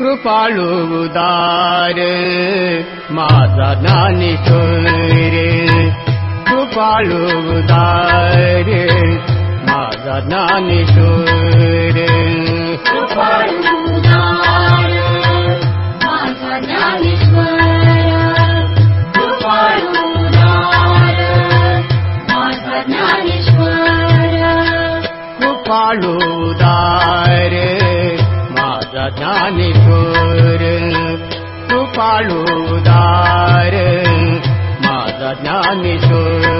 कृपलु उदार मासा नानी छोरे कृपलु उदार मा नानी छो रे कृपलुदारे ज्ञानेश्वर कृपाळुदार माझा ज्ञानेश्वर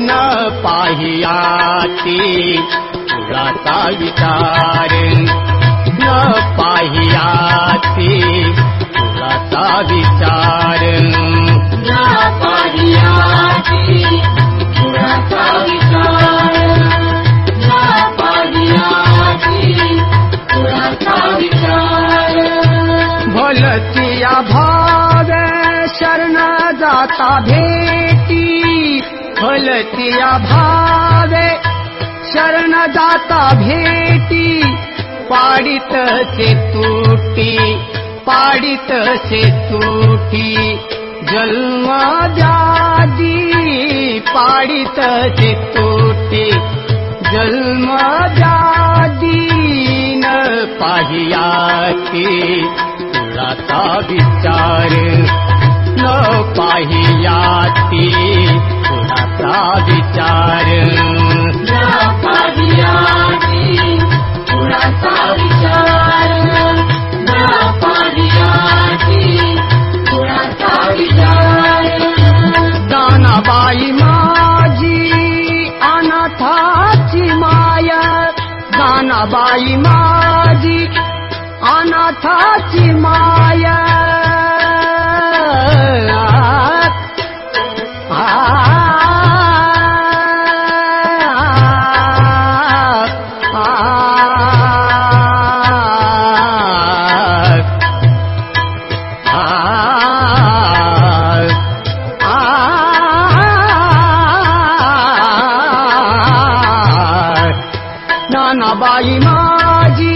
न पाहियाती तुझाचा विचार न पाहियाती तुझाचा विचार जाता भेटी भलतिया भाव शरण जाता भेटी पाडित से तुटी पाडित से तुटी जन्म जादी पाडित से तुटी जन्म जादी न तुझाचा विचार पाहियाती। तुझाचा विचार। ना पाहियाची मुळाचा विचार। ना पाहियाची मुळाचा विचार। दानाबाई माझी अनाथाची माया। दानाबाई माझी अनाथाची माया నానాబాయి మాజీ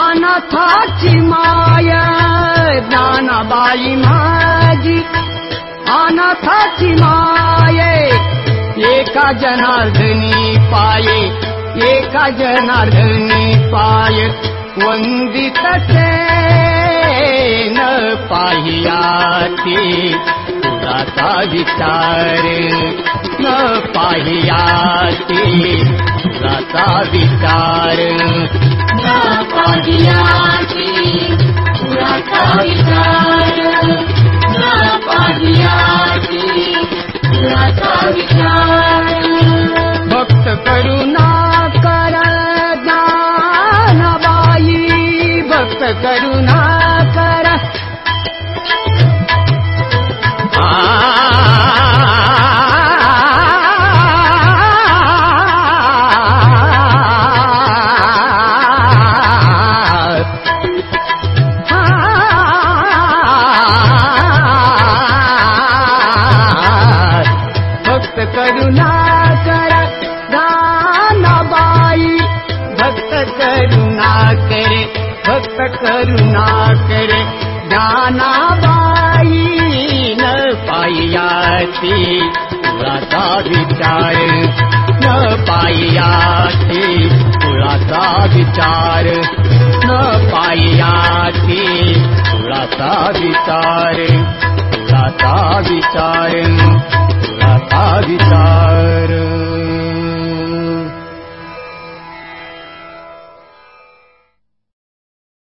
అనథాచి మాయా एका जनार्दनी पाये एका जनार्दनी पाय वंदित ते न पाहियाती तुझाचा विचार न पाहियाती तुझाचा विचार ना पाहियाची भक्त करुणा कर भक्त करुणा कर। भक्त करुणा करे। जाना पुराता विचार न पायासा विचार न पायाती पुराता विचार पुराता विचार पुराता विचार।